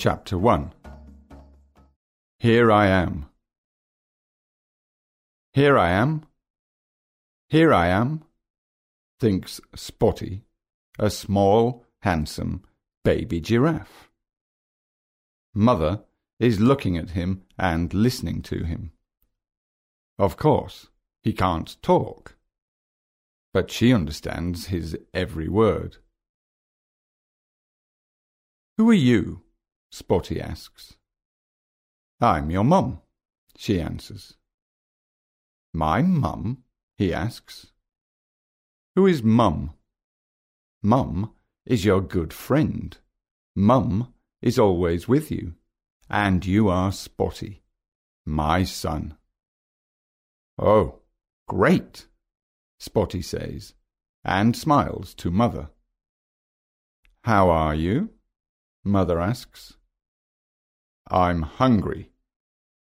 Chapter 1 Here I am. Here I am. Here I am, thinks Spotty, a small, handsome baby giraffe. Mother is looking at him and listening to him. Of course, he can't talk, but she understands his every word. Who are you? Spotty asks. I'm your mum, she answers. My mum? he asks. Who is mum? Mum is your good friend. Mum is always with you, and you are Spotty, my son. Oh, great, Spotty says, and smiles to Mother. How are you? Mother asks. I'm hungry,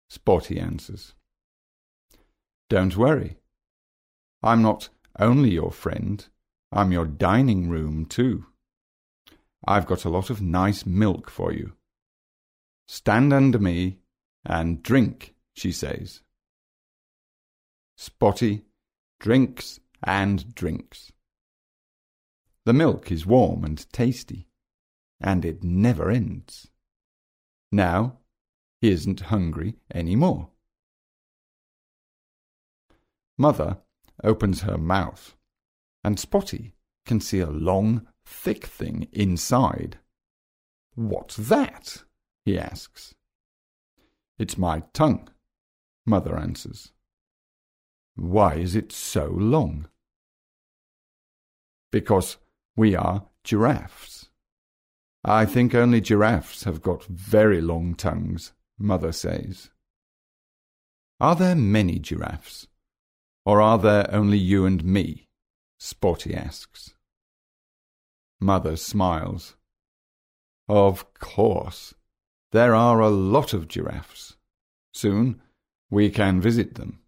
Spotty answers. Don't worry. I'm not only your friend, I'm your dining room too. I've got a lot of nice milk for you. Stand under me and drink, she says. Spotty drinks and drinks. The milk is warm and tasty, and it never ends. Now he isn't hungry any more. Mother opens her mouth, and Spotty can see a long, thick thing inside. What's that? he asks. It's my tongue, Mother answers. Why is it so long? Because we are giraffes. I think only giraffes have got very long tongues, Mother says. Are there many giraffes? Or are there only you and me? Spotty asks. Mother smiles. Of course, there are a lot of giraffes. Soon we can visit them.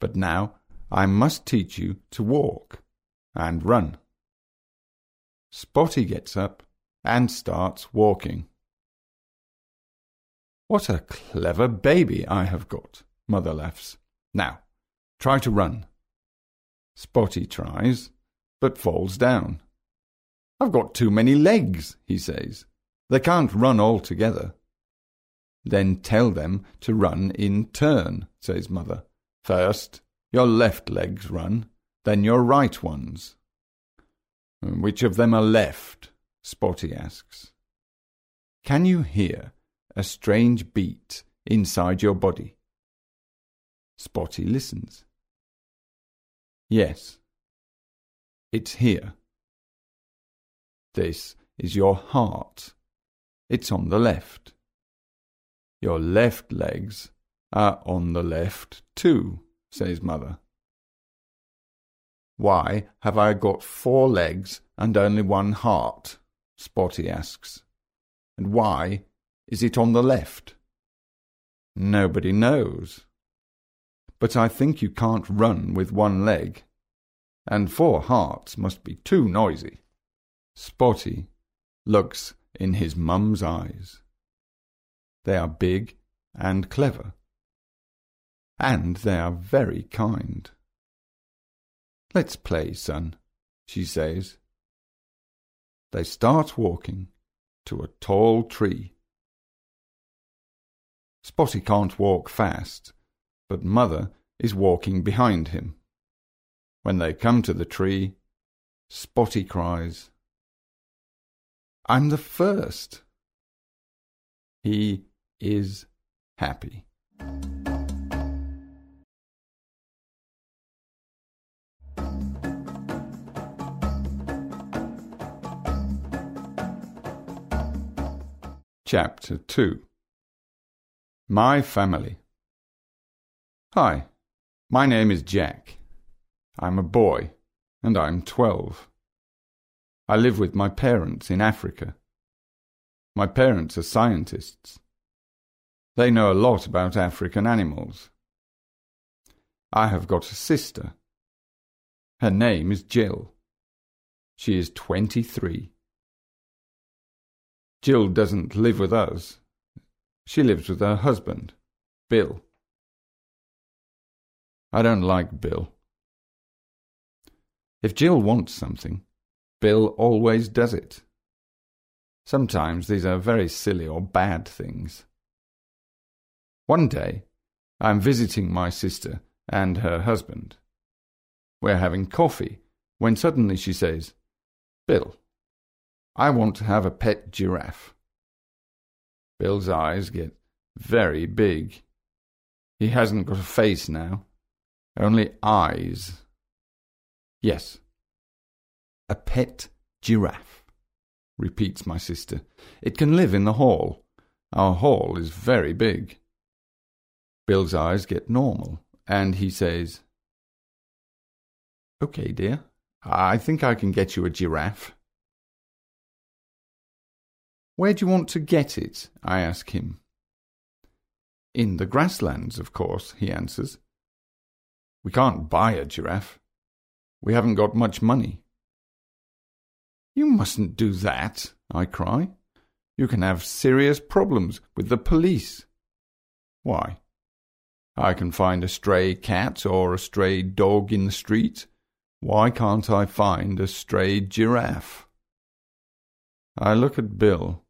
But now I must teach you to walk and run. Spotty gets up and starts walking. What a clever baby I have got, Mother laughs. Now, try to run. Spotty tries, but falls down. I've got too many legs, he says. They can't run all together. Then tell them to run in turn, says Mother. First, your left legs run, then your right ones. Which of them are left? Spotty asks. Can you hear a strange beat inside your body? Spotty listens. Yes, it's here. This is your heart. It's on the left. Your left legs are on the left too, says Mother. Why have I got four legs and only one heart? Spotty asks. And why is it on the left? Nobody knows. But I think you can't run with one leg, and four hearts must be too noisy. Spotty looks in his mum's eyes. They are big and clever, and they are very kind. Let's play, son, she says. They start walking to a tall tree. Spotty can't walk fast, but Mother is walking behind him. When they come to the tree, Spotty cries, I'm the first. He is happy. Chapter 2 My Family Hi, my name is Jack. I'm a boy, and I'm twelve. I live with my parents in Africa. My parents are scientists. They know a lot about African animals. I have got a sister. Her name is Jill. She is twenty-three. Jill doesn't live with us. She lives with her husband, Bill. I don't like Bill. If Jill wants something, Bill always does it. Sometimes these are very silly or bad things. One day, I'm visiting my sister and her husband. We're having coffee when suddenly she says, Bill, I want to have a pet giraffe. Bill's eyes get very big. He hasn't got a face now, only eyes. Yes, a pet giraffe, repeats my sister. It can live in the hall. Our hall is very big. Bill's eyes get normal, and he says, OK, dear, I think I can get you a giraffe. Where do you want to get it? I ask him. In the grasslands, of course, he answers. We can't buy a giraffe. We haven't got much money. You mustn't do that, I cry. You can have serious problems with the police. Why? I can find a stray cat or a stray dog in the street. Why can't I find a stray giraffe? I look at Bill.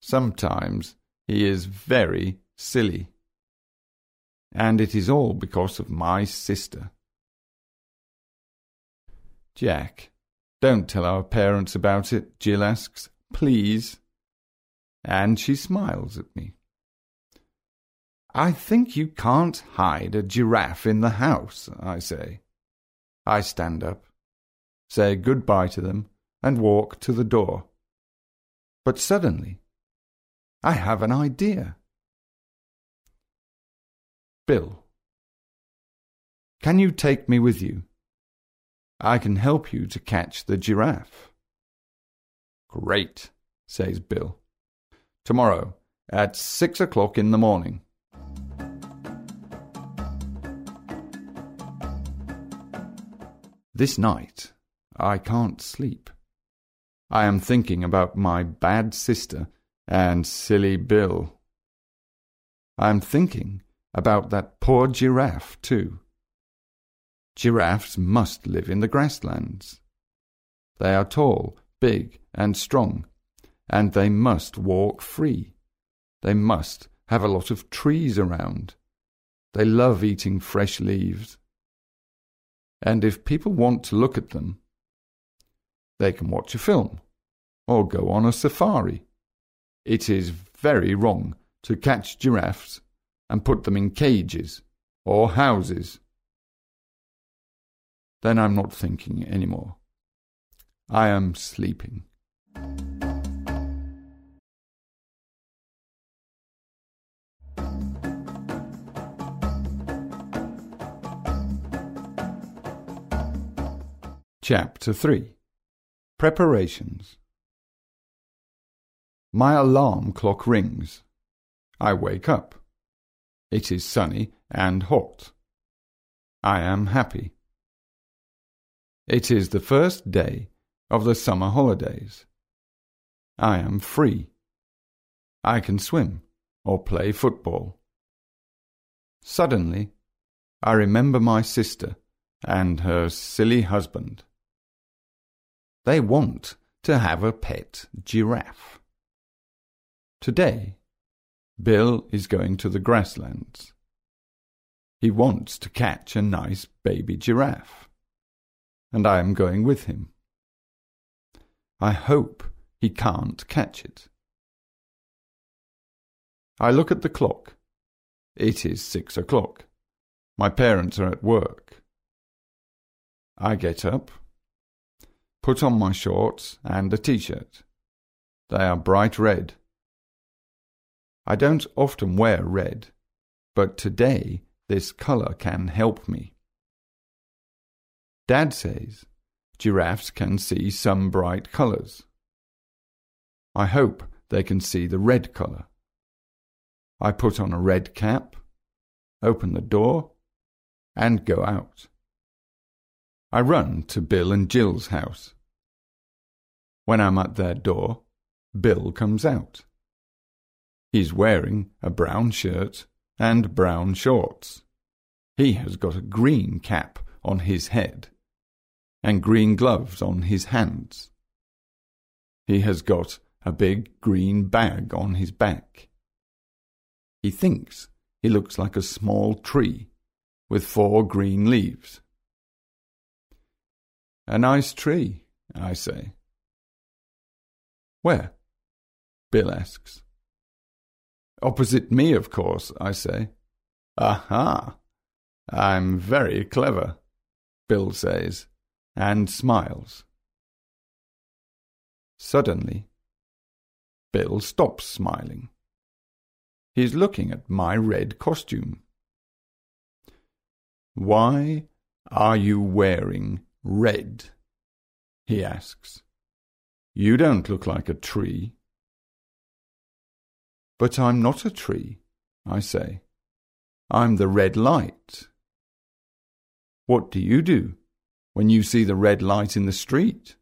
Sometimes he is very silly. And it is all because of my sister. Jack, don't tell our parents about it, Jill asks. Please. And she smiles at me. I think you can't hide a giraffe in the house, I say. I stand up, say good-bye to them, and walk to the door. But suddenly, I have an idea. Bill, can you take me with you? I can help you to catch the giraffe. Great, says Bill. Tomorrow at six o'clock in the morning. This night I can't sleep. I am thinking about my bad sister and silly Bill. I am thinking about that poor giraffe, too. Giraffes must live in the grasslands. They are tall, big, and strong, and they must walk free. They must have a lot of trees around. They love eating fresh leaves. And if people want to look at them, they can watch a film or go on a safari. It is very wrong to catch giraffes and put them in cages or houses then I'm not thinking anymore. I am sleeping. Chapter 3 Preparations My alarm clock rings. I wake up. It is sunny and hot. I am happy. It is the first day of the summer holidays. I am free. I can swim or play football. Suddenly, I remember my sister and her silly husband. They want to have a pet giraffe. Today, Bill is going to the grasslands. He wants to catch a nice baby giraffe and I am going with him. I hope he can't catch it. I look at the clock. It is six o'clock. My parents are at work. I get up, put on my shorts and a t-shirt. They are bright red. I don't often wear red, but today this colour can help me. Dad says giraffes can see some bright colours. I hope they can see the red colour. I put on a red cap, open the door, and go out. I run to Bill and Jill's house. When I'm at their door, Bill comes out. He's wearing a brown shirt and brown shorts. He has got a green cap on his head and green gloves on his hands. He has got a big green bag on his back. He thinks he looks like a small tree with four green leaves. A nice tree, I say. Where? Bill asks. Opposite me, of course, I say. Aha! I'm very clever, Bill says, and smiles. Suddenly, Bill stops smiling. He's looking at my red costume. Why are you wearing red? he asks. You don't look like a tree. But I'm not a tree, I say. I'm the red light. What do you do when you see the red light in the street?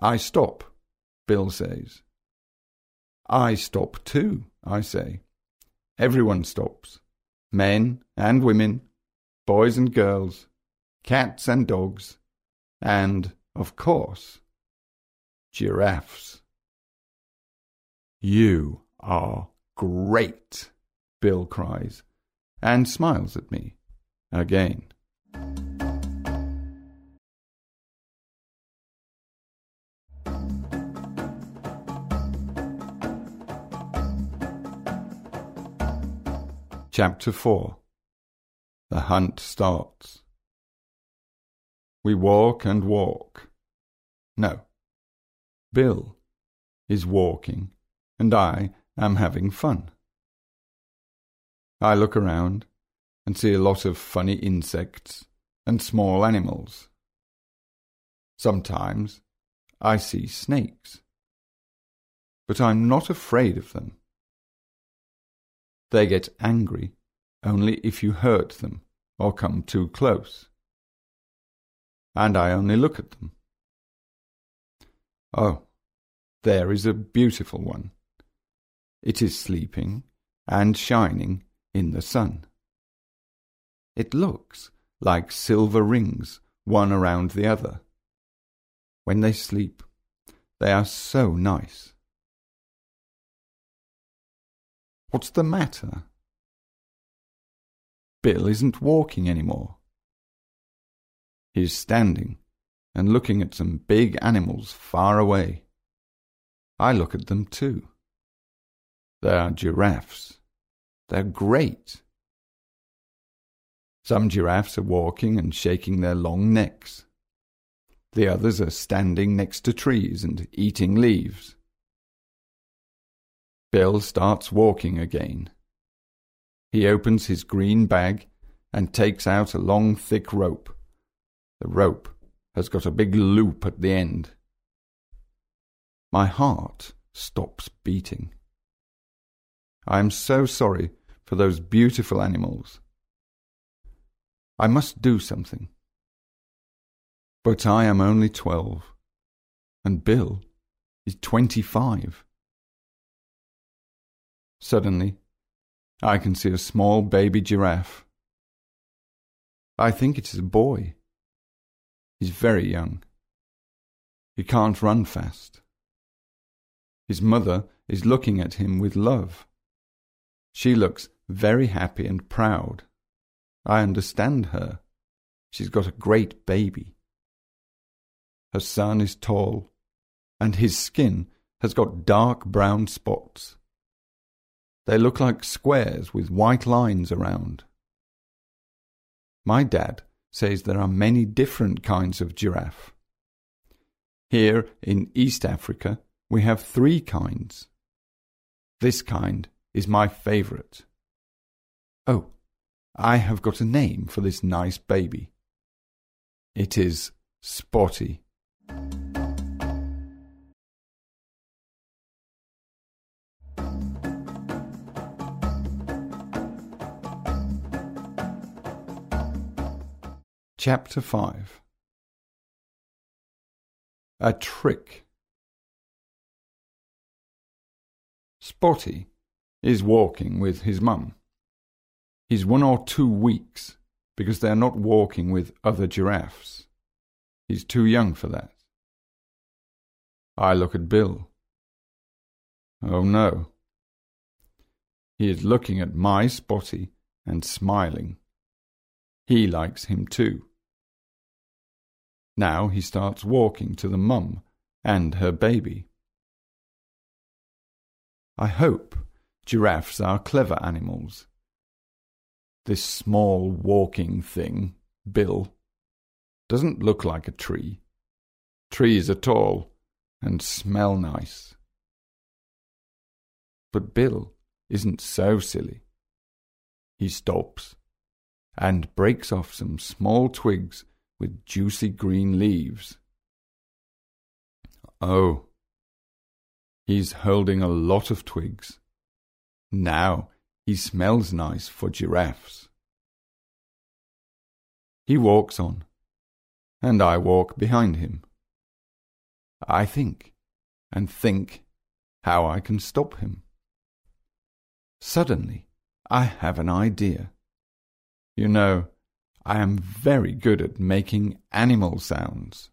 I stop, Bill says. I stop too, I say. Everyone stops. Men and women, boys and girls, cats and dogs, and, of course, giraffes. You are great, Bill cries, and smiles at me again. Chapter 4 The hunt starts. We walk and walk. No. Bill is walking, and I am having fun. I look around and see a lot of funny insects and small animals. Sometimes I see snakes, but I'm not afraid of them. They get angry only if you hurt them or come too close. And I only look at them. Oh, there is a beautiful one. It is sleeping and shining in the sun. It looks like silver rings, one around the other. When they sleep, they are so nice. What's the matter? Bill isn't walking any more. He's standing and looking at some big animals far away. I look at them too. They are giraffes. They're great. Some giraffes are walking and shaking their long necks. The others are standing next to trees and eating leaves. Bill starts walking again. He opens his green bag and takes out a long, thick rope. The rope has got a big loop at the end. My heart stops beating. I am so sorry for those beautiful animals. I must do something. But I am only twelve, and Bill is twenty-five. Suddenly, I can see a small baby giraffe. I think it is a boy. He's very young. He can't run fast. His mother is looking at him with love. She looks very happy and proud. I understand her. She's got a great baby. Her son is tall, and his skin has got dark brown spots. They look like squares with white lines around. My dad says there are many different kinds of giraffe. Here in East Africa, we have three kinds. This kind is my favourite. Oh, I have got a name for this nice baby. It is Spotty. Chapter 5 A Trick Spotty is walking with his mum. He's one or two weeks because they're not walking with other giraffes. He's too young for that. I look at Bill. Oh no. He is looking at my Spotty and smiling. He likes him too. Now he starts walking to the mum and her baby. I hope giraffes are clever animals. This small walking thing, Bill, doesn't look like a tree. Trees are tall and smell nice. But Bill isn't so silly. He stops and breaks off some small twigs with juicy green leaves. Oh, he's holding a lot of twigs. Now he smells nice for giraffes. He walks on, and I walk behind him. I think and think how I can stop him. Suddenly, I have an idea. You know, I am very good at making animal sounds.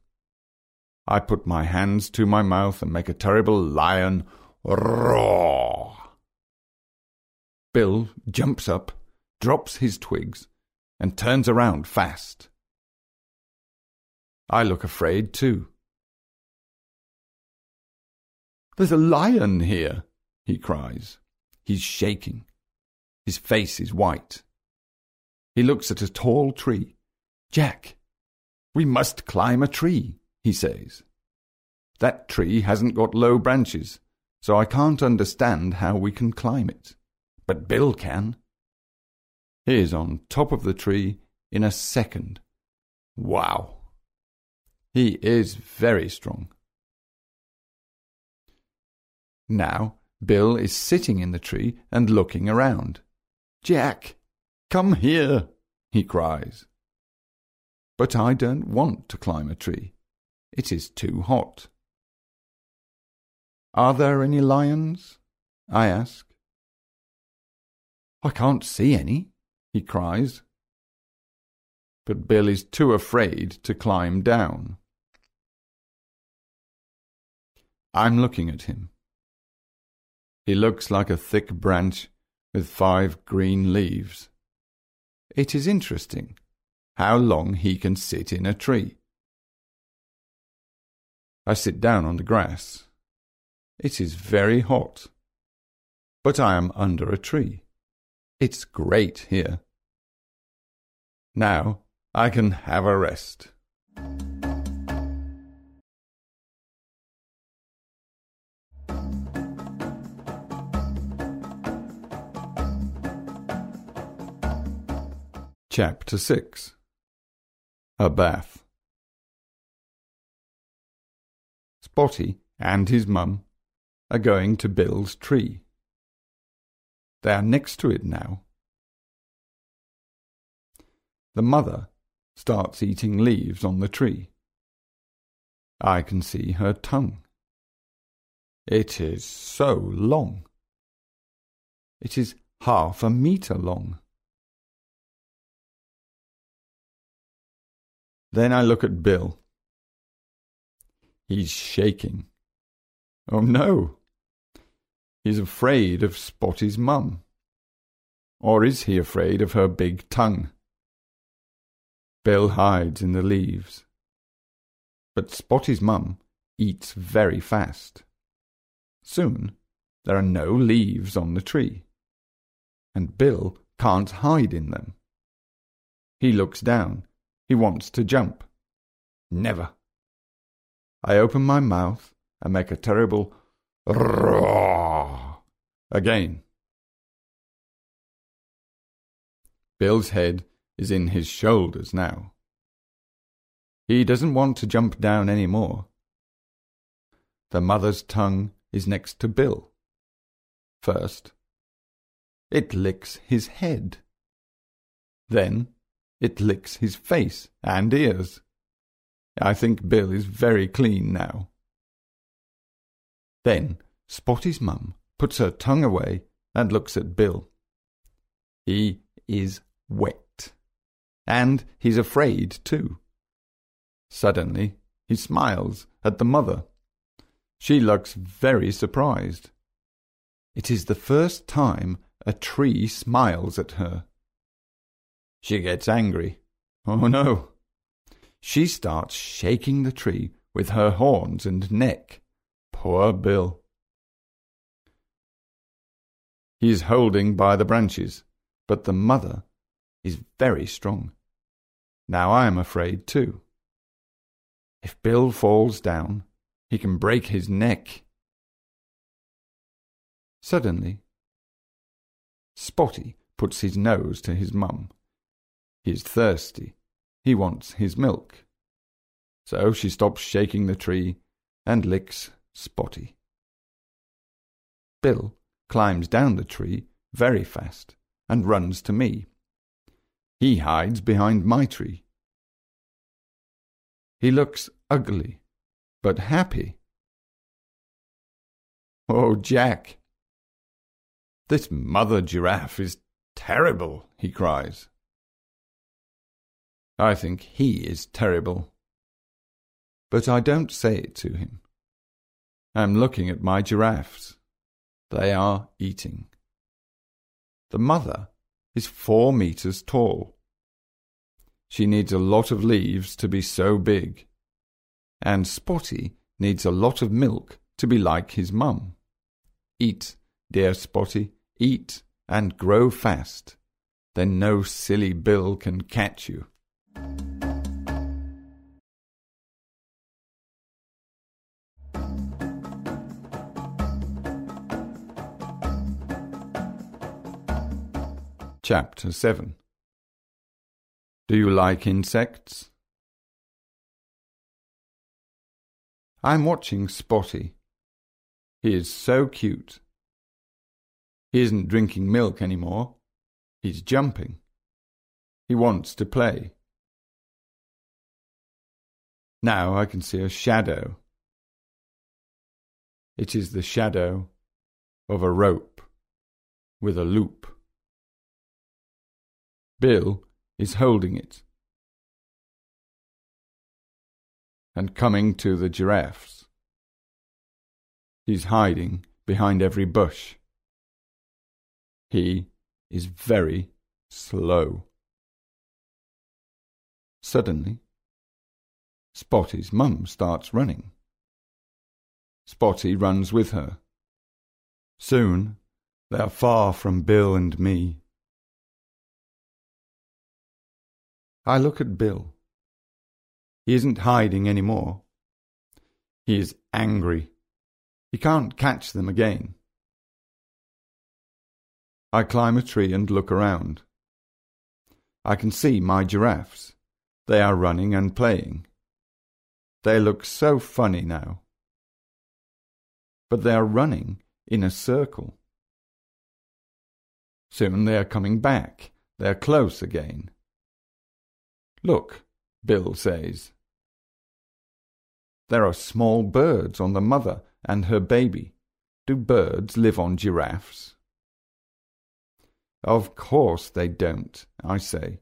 I put my hands to my mouth and make a terrible lion roar. Bill jumps up, drops his twigs, and turns around fast. I look afraid too. There's a lion here, he cries. He's shaking. His face is white. He looks at a tall tree. Jack, we must climb a tree, he says. That tree hasn't got low branches, so I can't understand how we can climb it but Bill can. He is on top of the tree in a second. Wow! He is very strong. Now Bill is sitting in the tree and looking around. Jack, come here, he cries. But I don't want to climb a tree. It is too hot. Are there any lions? I ask. I can't see any, he cries. But Bill is too afraid to climb down. I'm looking at him. He looks like a thick branch with five green leaves. It is interesting how long he can sit in a tree. I sit down on the grass. It is very hot, but I am under a tree. It's great here. Now I can have a rest. Chapter 6 A Bath Spotty and his mum are going to Bill's tree. They are next to it now. The mother starts eating leaves on the tree. I can see her tongue. It is so long. It is half a metre long. Then I look at Bill. He's shaking. Oh no! He's afraid of Spotty's mum. Or is he afraid of her big tongue? Bill hides in the leaves. But Spotty's mum eats very fast. Soon there are no leaves on the tree, and Bill can't hide in them. He looks down. He wants to jump. Never. I open my mouth and make a terrible roar again. Bill's head is in his shoulders now. He doesn't want to jump down any more. The mother's tongue is next to Bill. First, it licks his head. Then it licks his face and ears. I think Bill is very clean now. Then Spotty's mum puts her tongue away, and looks at Bill. He is wet. And he's afraid, too. Suddenly, he smiles at the mother. She looks very surprised. It is the first time a tree smiles at her. She gets angry. Oh no! She starts shaking the tree with her horns and neck. Poor Bill. He is holding by the branches, but the mother is very strong. Now I am afraid too. If Bill falls down, he can break his neck. Suddenly, Spotty puts his nose to his mum. He is thirsty. He wants his milk. So she stops shaking the tree and licks Spotty. Bill climbs down the tree very fast and runs to me. He hides behind my tree. He looks ugly, but happy. Oh, Jack! This mother giraffe is terrible, he cries. I think he is terrible. But I don't say it to him. I'm looking at my giraffes. They are eating. The mother is four meters tall. She needs a lot of leaves to be so big. And Spotty needs a lot of milk to be like his mum. Eat, dear Spotty, eat and grow fast. Then no silly Bill can catch you. Chapter 7 Do you like insects? I'm watching Spotty. He is so cute. He isn't drinking milk any more. He's jumping. He wants to play. Now I can see a shadow. It is the shadow of a rope with a loop. Bill is holding it. And coming to the giraffes. He's hiding behind every bush. He is very slow. Suddenly, Spotty's mum starts running. Spotty runs with her. Soon they are far from Bill and me. I look at Bill. He isn't hiding any more. He is angry. He can't catch them again. I climb a tree and look around. I can see my giraffes. They are running and playing. They look so funny now. But they are running in a circle. Soon they are coming back. They are close again. Look, Bill says. There are small birds on the mother and her baby. Do birds live on giraffes? Of course they don't, I say.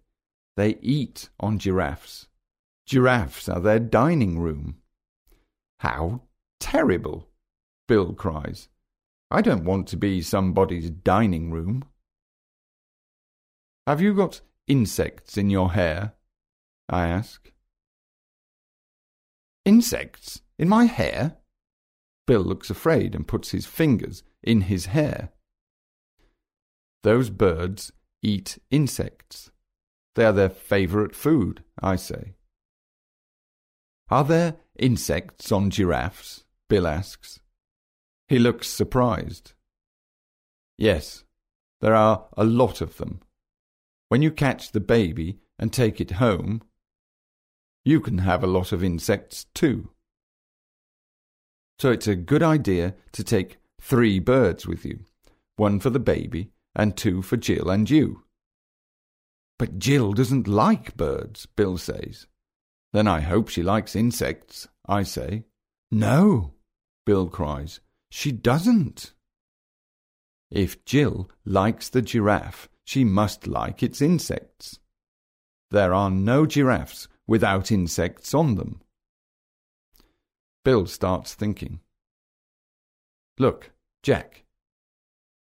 They eat on giraffes. Giraffes are their dining room. How terrible! Bill cries. I don't want to be somebody's dining room. Have you got insects in your hair? I ask. Insects? In my hair? Bill looks afraid and puts his fingers in his hair. Those birds eat insects. They are their favourite food, I say. Are there insects on giraffes? Bill asks. He looks surprised. Yes, there are a lot of them. When you catch the baby and take it home, you can have a lot of insects too. So it's a good idea to take three birds with you one for the baby and two for Jill and you. But Jill doesn't like birds, Bill says. Then I hope she likes insects, I say. No, Bill cries. She doesn't. If Jill likes the giraffe, she must like its insects. There are no giraffes without insects on them. Bill starts thinking. Look, Jack,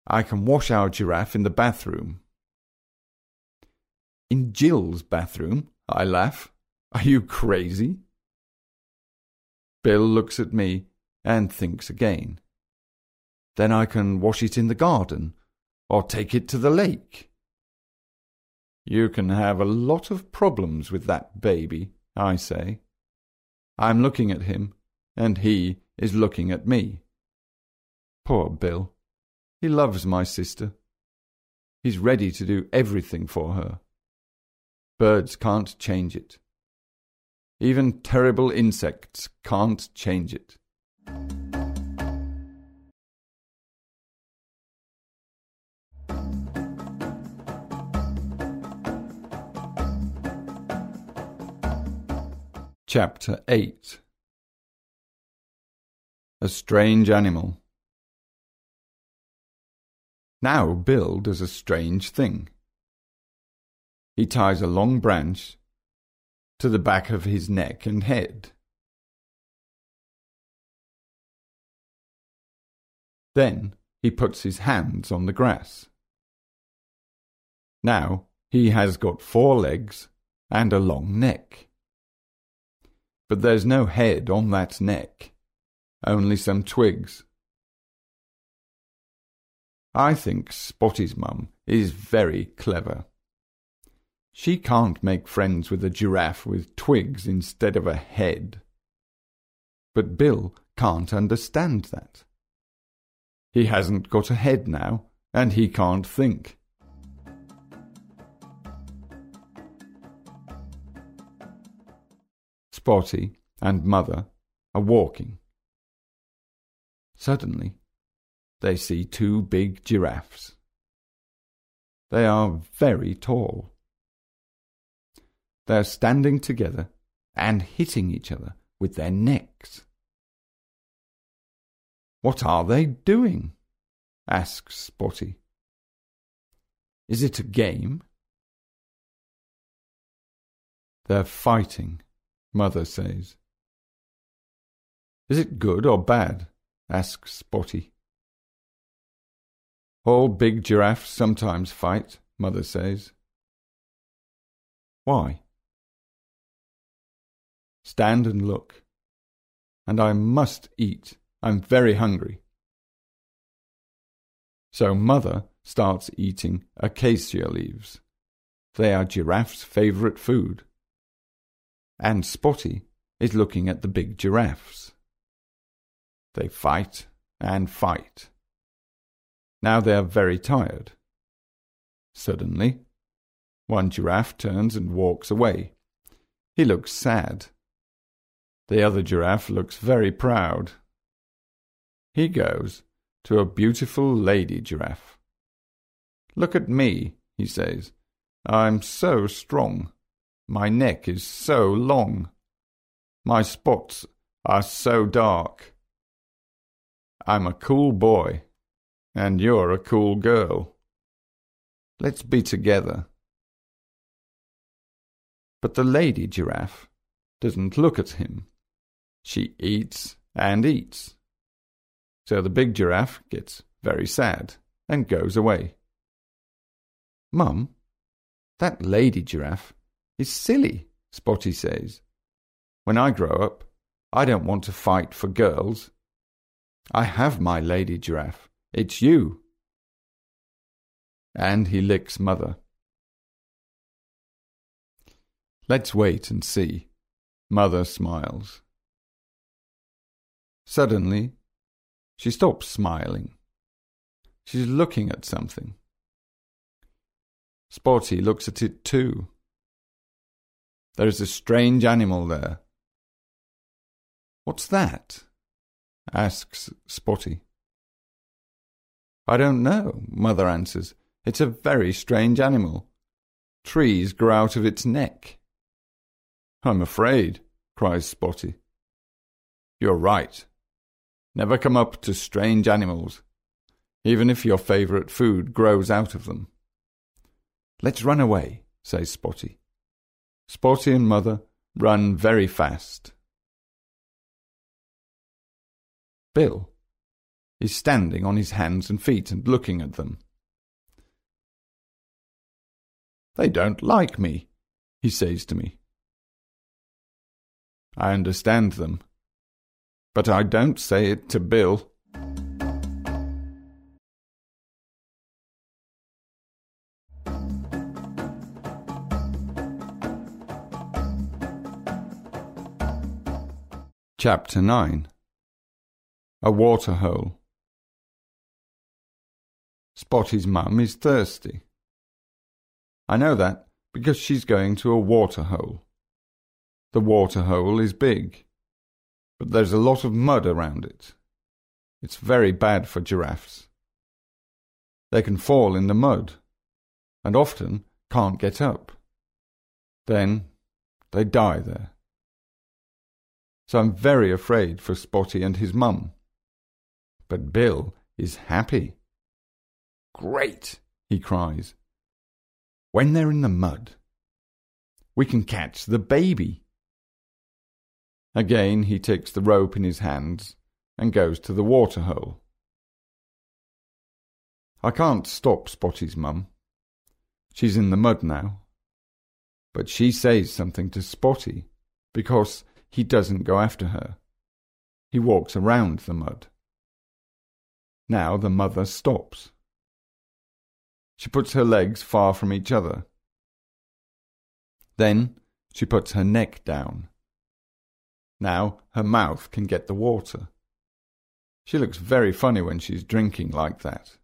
I can wash our giraffe in the bathroom. In Jill's bathroom? I laugh. Are you crazy? Bill looks at me and thinks again. Then I can wash it in the garden or take it to the lake. You can have a lot of problems with that baby, I say. I'm looking at him, and he is looking at me. Poor Bill. He loves my sister. He's ready to do everything for her. Birds can't change it. Even terrible insects can't change it. Chapter 8 A Strange Animal Now Bill does a strange thing. He ties a long branch to the back of his neck and head. Then he puts his hands on the grass. Now he has got four legs and a long neck but there's no head on that neck, only some twigs. I think Spotty's mum is very clever. She can't make friends with a giraffe with twigs instead of a head. But Bill can't understand that. He hasn't got a head now, and he can't think. Spotty and Mother are walking. Suddenly, they see two big giraffes. They are very tall. They are standing together and hitting each other with their necks. What are they doing? asks Spotty. Is it a game? They're fighting, Mother says. Is it good or bad? asks Spotty. All big giraffes sometimes fight, Mother says. Why? Stand and look. And I must eat. I'm very hungry. So Mother starts eating acacia leaves. They are Giraffe's favourite food. And Spotty is looking at the big giraffes. They fight and fight. Now they are very tired. Suddenly, one giraffe turns and walks away. He looks sad. The other giraffe looks very proud. He goes to a beautiful lady giraffe. Look at me, he says. I'm so strong. My neck is so long. My spots are so dark. I'm a cool boy, and you're a cool girl. Let's be together. But the lady giraffe doesn't look at him. She eats and eats. So the big giraffe gets very sad and goes away. Mum, that lady giraffe is silly, Spotty says. When I grow up, I don't want to fight for girls. I have my lady giraffe. It's you. And he licks mother. Let's wait and see. Mother smiles. Suddenly, she stops smiling. She's looking at something. Spotty looks at it too. There is a strange animal there. What's that? asks Spotty. I don't know, Mother answers. It's a very strange animal. Trees grow out of its neck. I'm afraid, cries Spotty. You're right. Never come up to strange animals. even if your favourite food grows out of them. Let's run away, says Spotty. Spotty and Mother run very fast. Bill is standing on his hands and feet and looking at them. They don't like me, he says to me. I understand them, but I don't say it to Bill. Chapter 9 A Waterhole Spotty's mum is thirsty. I know that because she's going to a waterhole. The waterhole is big, but there's a lot of mud around it. It's very bad for giraffes. They can fall in the mud, and often can't get up. Then they die there so I'm very afraid for Spotty and his mum. But Bill is happy. Great, he cries. When they're in the mud, we can catch the baby. Again he takes the rope in his hands and goes to the waterhole. I can't stop Spotty's mum. She's in the mud now. But she says something to Spotty because he doesn't go after her. He walks around the mud. Now the mother stops. She puts her legs far from each other. Then she puts her neck down. Now her mouth can get the water. She looks very funny when she's drinking like that.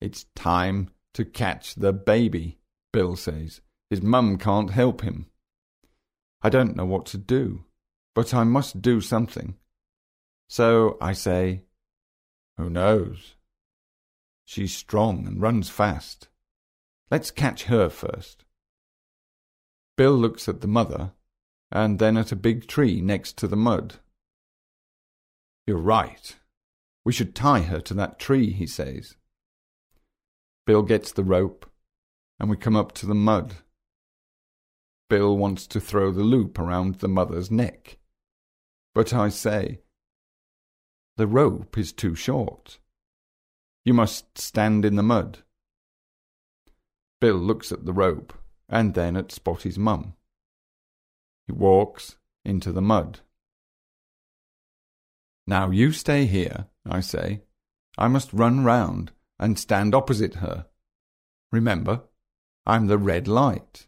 It's time to catch the baby. Bill says. His mum can't help him. I don't know what to do, but I must do something. So I say, Who knows? She's strong and runs fast. Let's catch her first. Bill looks at the mother and then at a big tree next to the mud. You're right. We should tie her to that tree, he says. Bill gets the rope and we come up to the mud. Bill wants to throw the loop around the mother's neck. But I say, the rope is too short. You must stand in the mud. Bill looks at the rope and then at Spotty's mum. He walks into the mud. Now you stay here, I say. I must run round and stand opposite her. Remember, I'm the red light.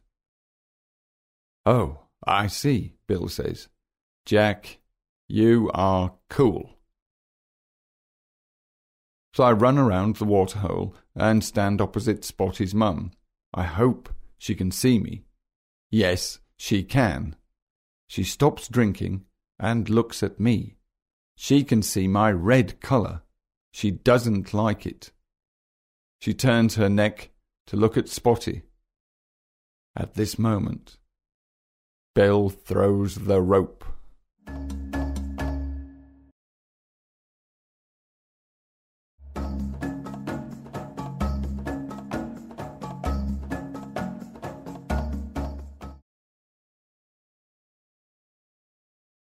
Oh, I see, Bill says. Jack, you are cool. So I run around the waterhole and stand opposite Spotty's mum. I hope she can see me. Yes, she can. She stops drinking and looks at me. She can see my red colour. She doesn't like it. She turns her neck to look at Spotty. At this moment, Bill throws the rope.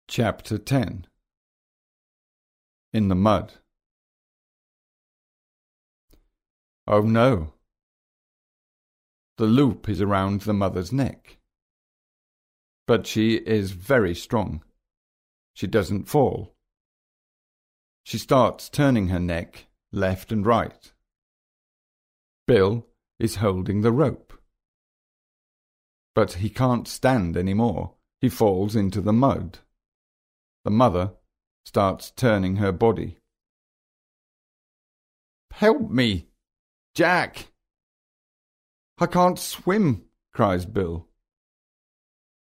Chapter 10 In the Mud. Oh no, the loop is around the mother's neck. But she is very strong. She doesn't fall. She starts turning her neck left and right. Bill is holding the rope. But he can't stand any more. He falls into the mud. The mother starts turning her body. Help me! Jack! I can't swim, cries Bill.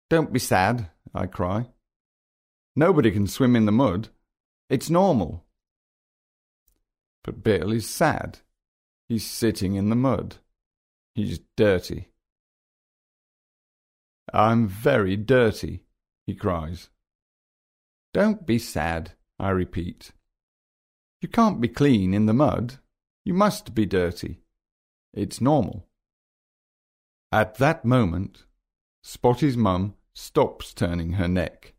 Don't be sad, I cry. Nobody can swim in the mud. It's normal. But Bill is sad. He's sitting in the mud. He's dirty. I'm very dirty, he cries. Don't be sad, I repeat. You can't be clean in the mud. You must be dirty. It's normal. At that moment, Spotty's mum stops turning her neck.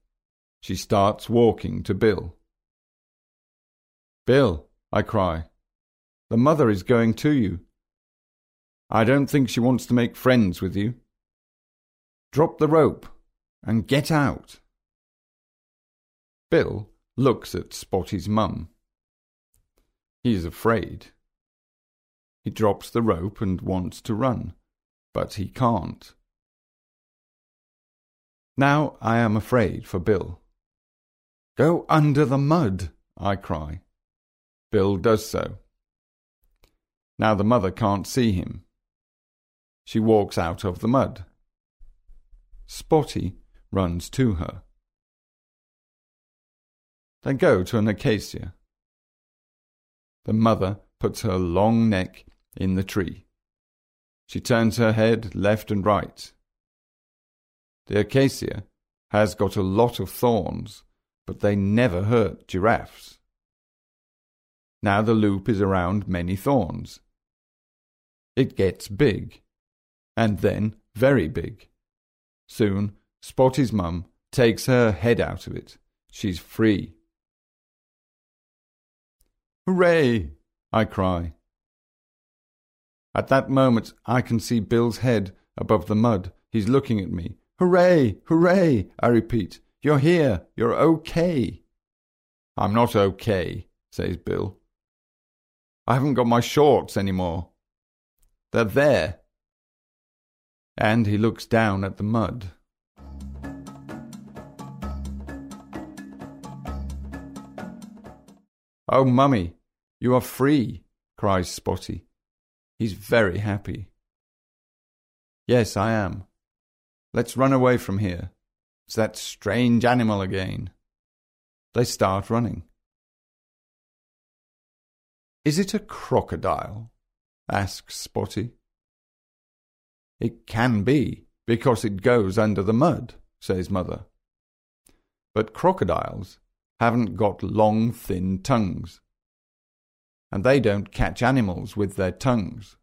She starts walking to Bill. Bill, I cry, the mother is going to you. I don't think she wants to make friends with you. Drop the rope and get out. Bill looks at Spotty's mum. He is afraid. He drops the rope and wants to run, but he can't. Now I am afraid for Bill. Go under the mud, I cry. Bill does so. Now the mother can't see him. She walks out of the mud. Spotty runs to her. They go to an acacia. The mother puts her long neck in the tree. She turns her head left and right. The acacia has got a lot of thorns, but they never hurt giraffes. Now the loop is around many thorns. It gets big, and then very big. Soon Spotty's mum takes her head out of it. She's free. Hooray! I cry. At that moment I can see Bill's head above the mud. He's looking at me. Hooray! Hooray! I repeat. You're here. You're okay. I'm not okay, says Bill. I haven't got my shorts any more. They're there. And he looks down at the mud. Oh, mummy, you are free, cries Spotty. He's very happy. Yes, I am. Let's run away from here. It's that strange animal again. They start running. Is it a crocodile? asks Spotty. It can be, because it goes under the mud, says Mother. But crocodiles haven't got long, thin tongues. And they don't catch animals with their tongues.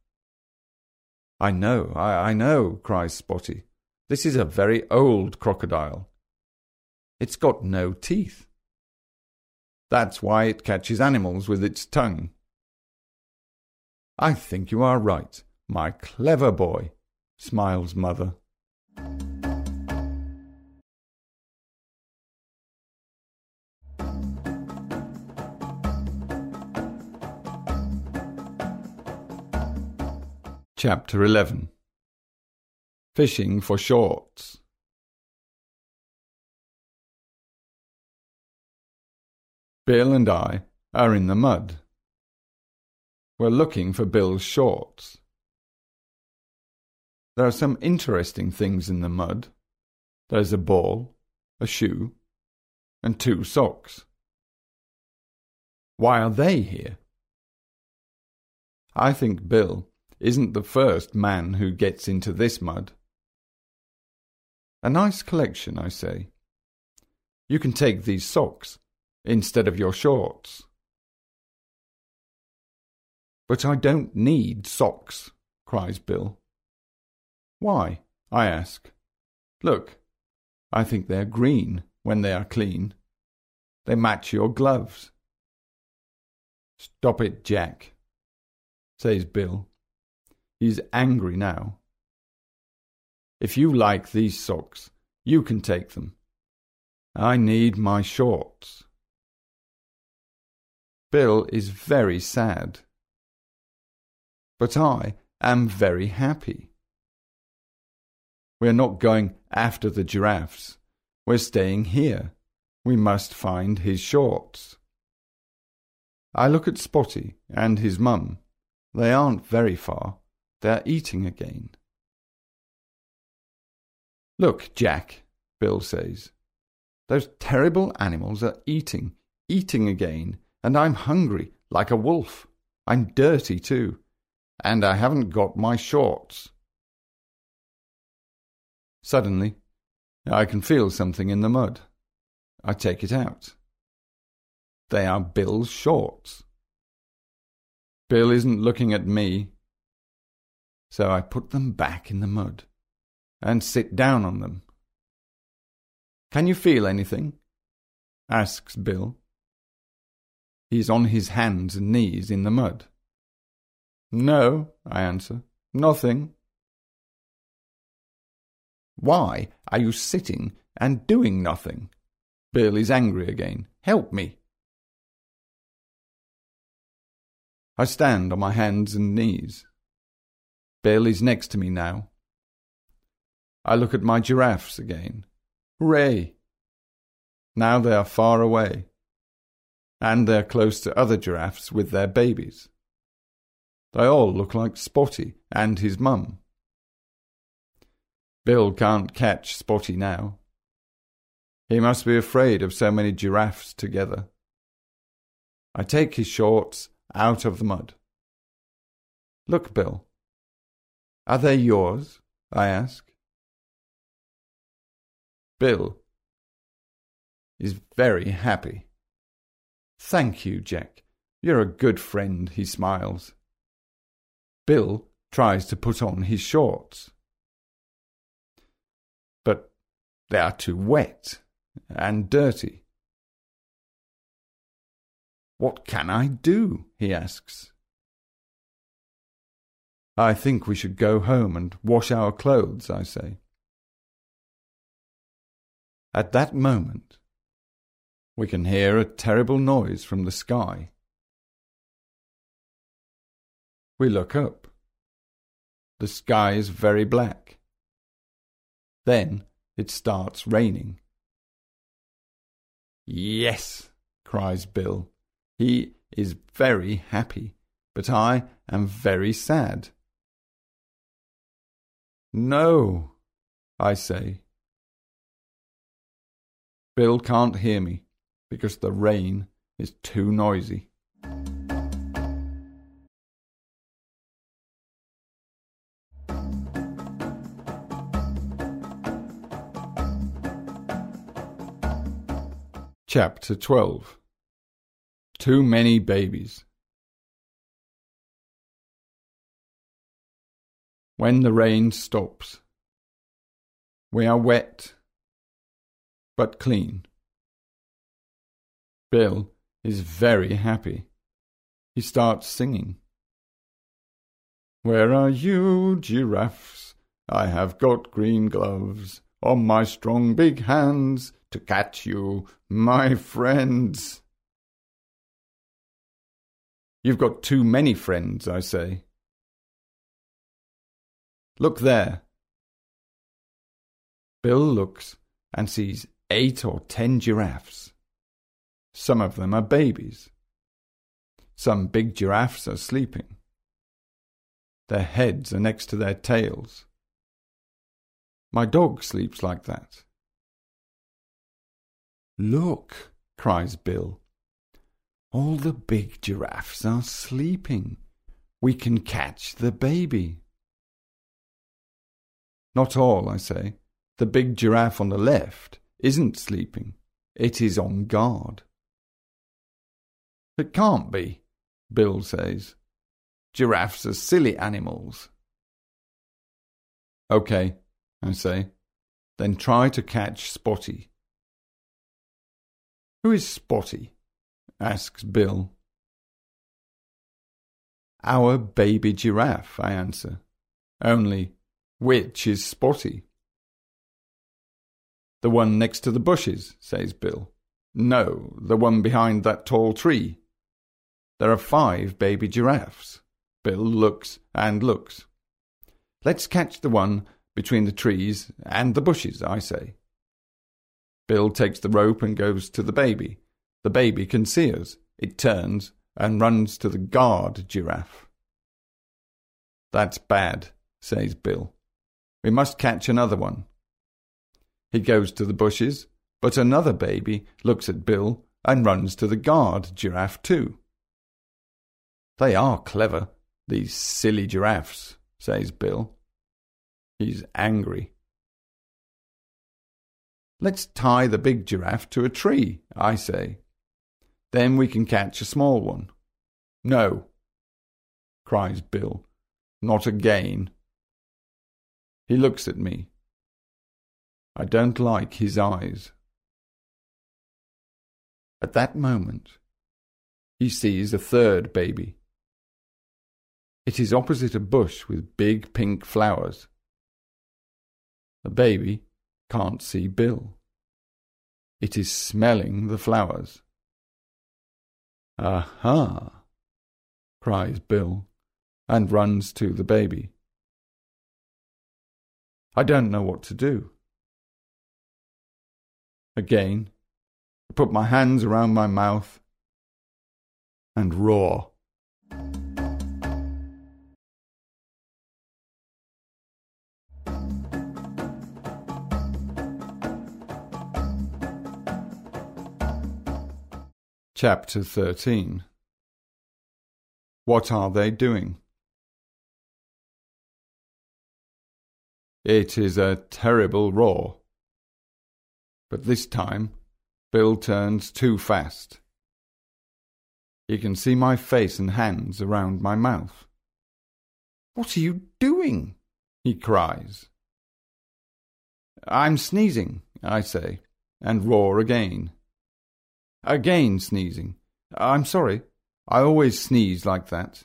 I know, I, I know, cries Spotty. This is a very old crocodile. It's got no teeth. That's why it catches animals with its tongue. I think you are right, my clever boy, smiles Mother. Chapter 11 Fishing for Shorts Bill and I are in the mud. We're looking for Bill's shorts. There are some interesting things in the mud. There's a ball, a shoe, and two socks. Why are they here? I think Bill isn't the first man who gets into this mud. A nice collection, I say. You can take these socks instead of your shorts. But I don't need socks, cries Bill. Why? I ask. Look, I think they're green when they are clean. They match your gloves. Stop it, Jack, says Bill. He's angry now. If you like these socks, you can take them. I need my shorts. Bill is very sad. But I am very happy. We're not going after the giraffes. We're staying here. We must find his shorts. I look at Spotty and his mum. They aren't very far. They're eating again. Look, Jack, Bill says. Those terrible animals are eating, eating again, and I'm hungry, like a wolf. I'm dirty, too, and I haven't got my shorts. Suddenly, I can feel something in the mud. I take it out. They are Bill's shorts. Bill isn't looking at me, so I put them back in the mud and sit down on them. Can you feel anything? asks Bill. He's on his hands and knees in the mud. No, I answer, nothing. Why are you sitting and doing nothing? Bill is angry again. Help me. I stand on my hands and knees. Bill is next to me now. I look at my giraffes again. Hooray! Now they are far away, and they're close to other giraffes with their babies. They all look like Spotty and his mum. Bill can't catch Spotty now. He must be afraid of so many giraffes together. I take his shorts out of the mud. Look, Bill. Are they yours? I ask. Bill is very happy. Thank you, Jack. You're a good friend, he smiles. Bill tries to put on his shorts. But they are too wet and dirty. What can I do? he asks. I think we should go home and wash our clothes, I say. At that moment, we can hear a terrible noise from the sky. We look up. The sky is very black. Then it starts raining. Yes, cries Bill. He is very happy, but I am very sad. No, I say. Bill can't hear me because the rain is too noisy. Chapter 12 Too Many Babies When the rain stops, we are wet but clean. Bill is very happy. He starts singing. Where are you, giraffes? I have got green gloves on my strong big hands to catch you, my friends. You've got too many friends, I say. Look there. Bill looks and sees eight or ten giraffes. Some of them are babies. Some big giraffes are sleeping. Their heads are next to their tails. My dog sleeps like that. Look, cries Bill. All the big giraffes are sleeping. We can catch the baby. Not all, I say. The big giraffe on the left isn't sleeping. It is on guard. It can't be, Bill says. Giraffes are silly animals. OK, I say. Then try to catch Spotty. Who is Spotty? asks Bill. Our baby giraffe, I answer. Only, which is Spotty? The one next to the bushes, says Bill. No, the one behind that tall tree. There are five baby giraffes. Bill looks and looks. Let's catch the one between the trees and the bushes, I say. Bill takes the rope and goes to the baby. The baby can see us. It turns and runs to the guard giraffe. That's bad, says Bill. We must catch another one. He goes to the bushes, but another baby looks at Bill and runs to the guard giraffe too. They are clever, these silly giraffes, says Bill. He's angry. Let's tie the big giraffe to a tree, I say. Then we can catch a small one. No, cries Bill. Not again. He looks at me. I don't like his eyes. At that moment, he sees a third baby. It is opposite a bush with big pink flowers. The baby can't see Bill. It is smelling the flowers. Aha! cries Bill, and runs to the baby. I don't know what to do. Again, I put my hands around my mouth and roar. Chapter 13 What are they doing? It is a terrible roar. But this time, Bill turns too fast. He can see my face and hands around my mouth. What are you doing? he cries. I'm sneezing, I say, and roar again. Again sneezing. I'm sorry. I always sneeze like that.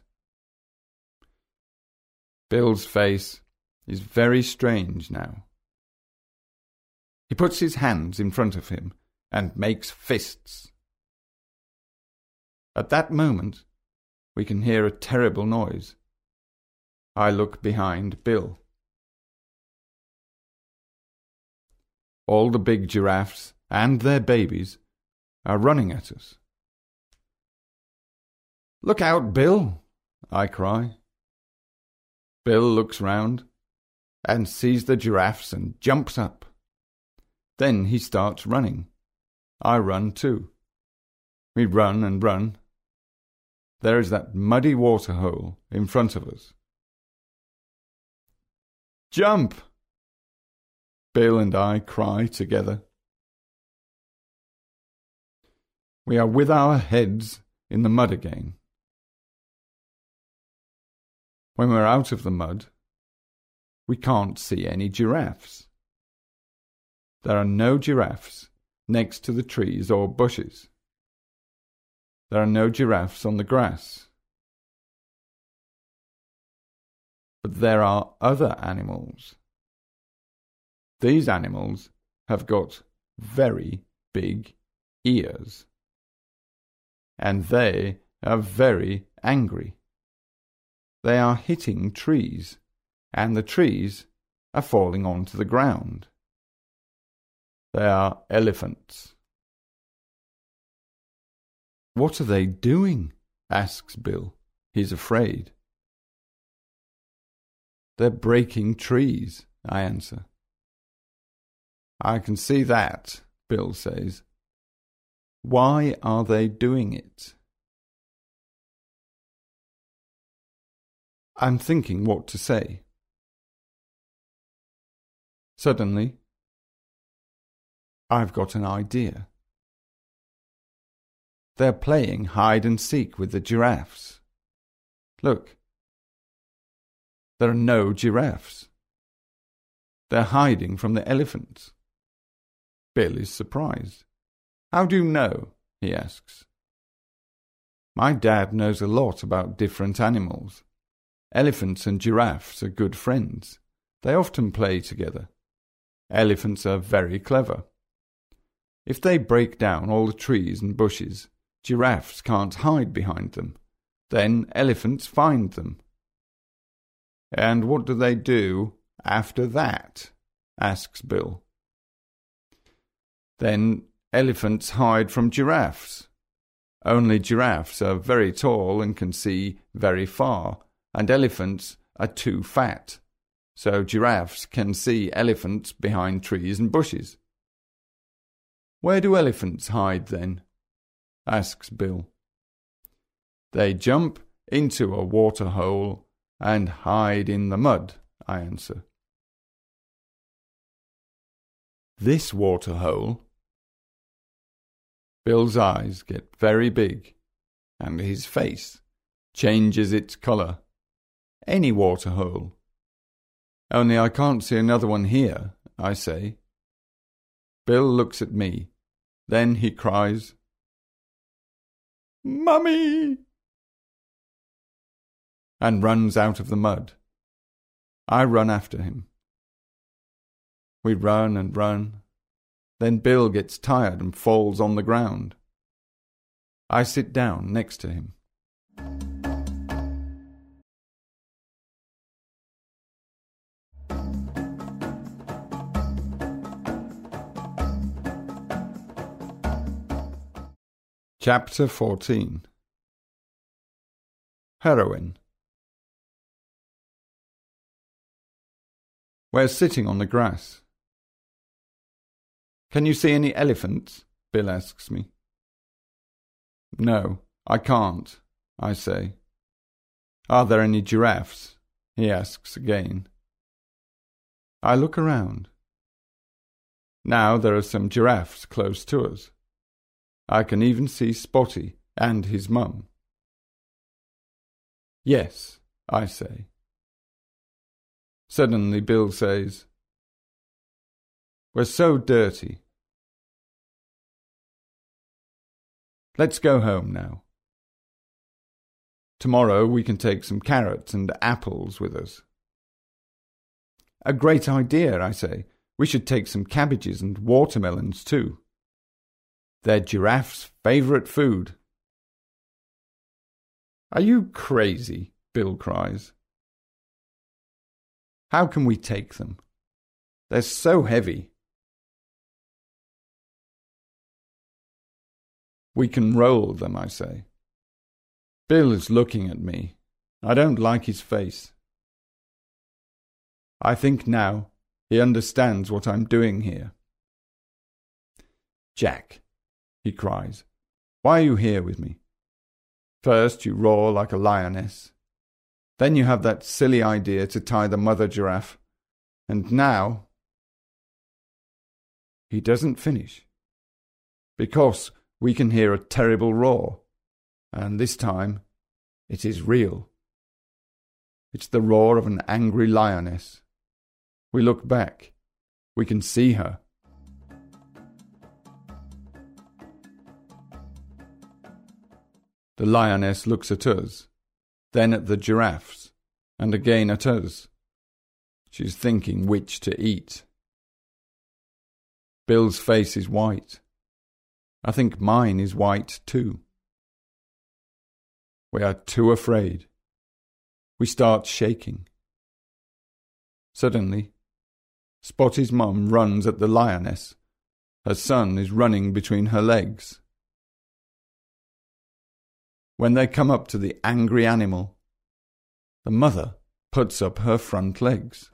Bill's face is very strange now. He puts his hands in front of him and makes fists. At that moment, we can hear a terrible noise. I look behind Bill. All the big giraffes and their babies are running at us. Look out, Bill! I cry. Bill looks round and sees the giraffes and jumps up. Then he starts running. I run too. We run and run. There is that muddy water hole in front of us. Jump! Bill and I cry together. We are with our heads in the mud again. When we're out of the mud, we can't see any giraffes. There are no giraffes next to the trees or bushes. There are no giraffes on the grass. But there are other animals. These animals have got very big ears and they are very angry. They are hitting trees, and the trees are falling onto the ground. They are elephants. What are they doing? asks Bill. He's afraid. They're breaking trees, I answer. I can see that, Bill says. Why are they doing it? I'm thinking what to say. Suddenly, I've got an idea. They're playing hide and seek with the giraffes. Look. There are no giraffes. They're hiding from the elephants. Bill is surprised. How do you know? he asks. My dad knows a lot about different animals. Elephants and giraffes are good friends. They often play together. Elephants are very clever. If they break down all the trees and bushes, giraffes can't hide behind them. Then elephants find them. And what do they do after that? asks Bill. Then Elephants hide from giraffes. Only giraffes are very tall and can see very far, and elephants are too fat. So giraffes can see elephants behind trees and bushes. Where do elephants hide then? asks Bill. They jump into a water hole and hide in the mud, I answer. this waterhole. Bill's eyes get very big, and his face changes its colour. Any waterhole. Only I can't see another one here, I say. Bill looks at me. Then he cries, Mummy! and runs out of the mud. I run after him. We run and run. Then Bill gets tired and falls on the ground. I sit down next to him. Chapter 14 Heroine We're sitting on the grass. Can you see any elephants? Bill asks me. No, I can't, I say. Are there any giraffes? He asks again. I look around. Now there are some giraffes close to us. I can even see Spotty and his mum. Yes, I say. Suddenly Bill says, We're so dirty. Let's go home now. Tomorrow we can take some carrots and apples with us. A great idea, I say. We should take some cabbages and watermelons too. They're Giraffe's favourite food. Are you crazy? Bill cries. How can we take them? They're so heavy. We can roll them, I say. Bill is looking at me. I don't like his face. I think now he understands what I'm doing here. Jack, he cries. Why are you here with me? First you roar like a lioness. Then you have that silly idea to tie the mother giraffe. And now... He doesn't finish. Because we can hear a terrible roar. And this time, it is real. It's the roar of an angry lioness. We look back. We can see her. The lioness looks at us, then at the giraffes, and again at us. She's thinking which to eat. Bill's face is white. I think mine is white too. We are too afraid. We start shaking. Suddenly, Spotty's mum runs at the lioness. Her son is running between her legs. When they come up to the angry animal, the mother puts up her front legs.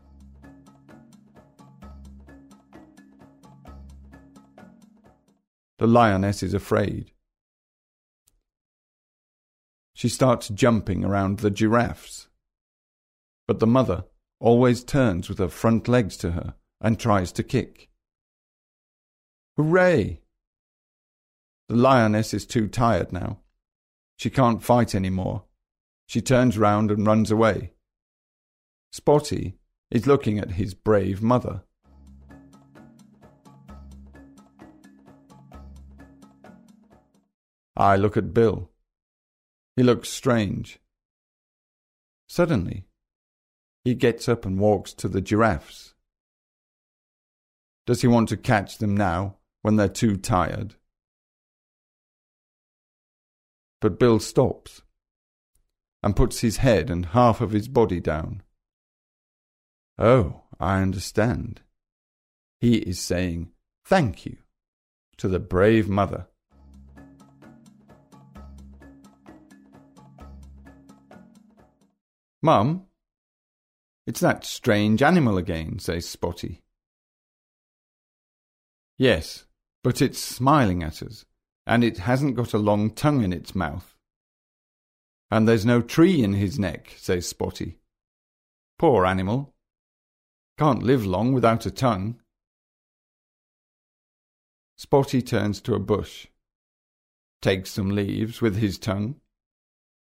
The lioness is afraid. She starts jumping around the giraffes. But the mother always turns with her front legs to her and tries to kick. Hooray! The lioness is too tired now. She can't fight any more. She turns round and runs away. Spotty is looking at his brave mother. I look at Bill. He looks strange. Suddenly, he gets up and walks to the giraffes. Does he want to catch them now when they're too tired? But Bill stops and puts his head and half of his body down. Oh, I understand. He is saying thank you to the brave mother. Mum, it's that strange animal again, says Spotty. Yes, but it's smiling at us and it hasn't got a long tongue in its mouth. And there's no tree in his neck, says Spotty. Poor animal. Can't live long without a tongue. Spotty turns to a bush, takes some leaves with his tongue,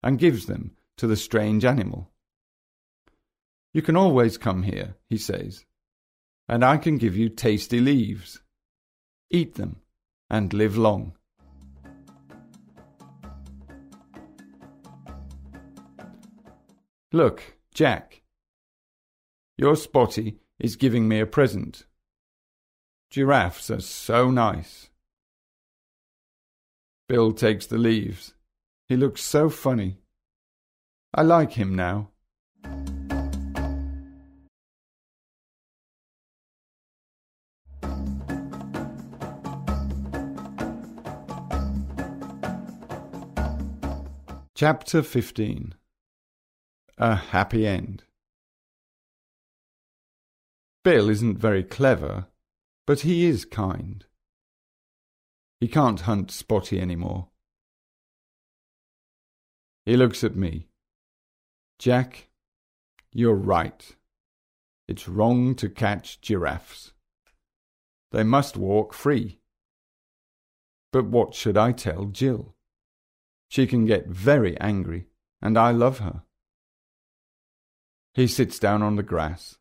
and gives them to the strange animal. You can always come here, he says, and I can give you tasty leaves. Eat them and live long. Look, Jack. Your Spotty is giving me a present. Giraffes are so nice. Bill takes the leaves. He looks so funny. I like him now. Chapter 15 A Happy End Bill isn't very clever, but he is kind. He can't hunt Spotty any more. He looks at me. Jack, you're right. It's wrong to catch giraffes. They must walk free. But what should I tell Jill? She can get very angry, and I love her. He sits down on the grass.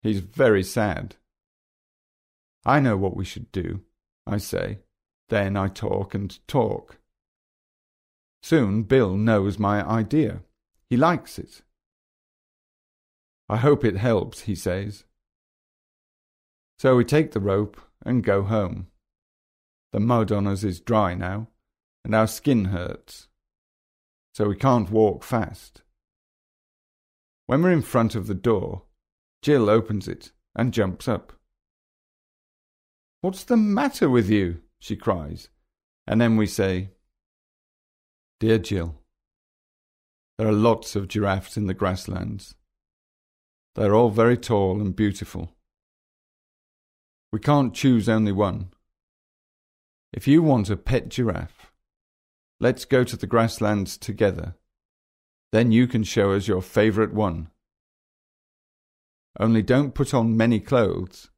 He's very sad. I know what we should do, I say. Then I talk and talk. Soon Bill knows my idea. He likes it. I hope it helps, he says. So we take the rope and go home. The mud on us is dry now, and our skin hurts, so we can't walk fast. When we're in front of the door, Jill opens it and jumps up. What's the matter with you? she cries, and then we say, Dear Jill, there are lots of giraffes in the grasslands. They're all very tall and beautiful. We can't choose only one. If you want a pet giraffe, Let's go to the grasslands together. Then you can show us your favourite one. Only don't put on many clothes.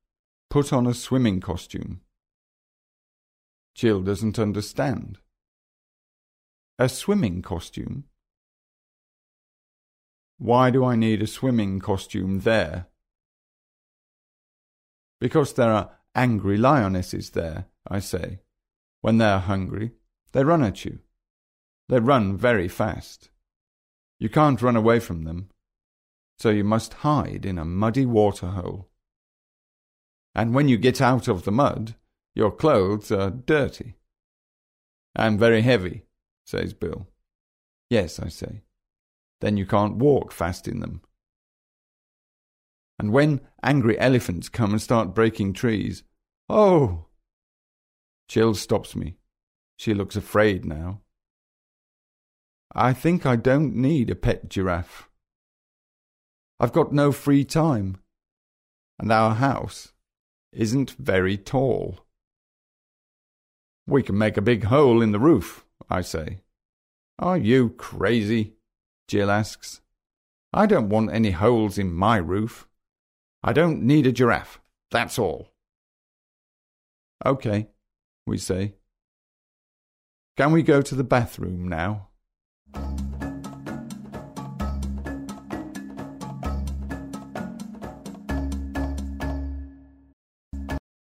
Put on a swimming costume. Jill doesn't understand. A swimming costume? Why do I need a swimming costume there? Because there are angry lionesses there, I say. When they are hungry, they run at you. They run very fast. You can't run away from them, so you must hide in a muddy waterhole. And when you get out of the mud, your clothes are dirty. And very heavy, says Bill. Yes, I say. Then you can't walk fast in them. And when angry elephants come and start breaking trees, oh! Jill stops me. She looks afraid now. I think I don't need a pet giraffe. I've got no free time, and our house isn't very tall. We can make a big hole in the roof, I say. Are you crazy? Jill asks. I don't want any holes in my roof. I don't need a giraffe, that's all. OK, we say. Can we go to the bathroom now? Thank you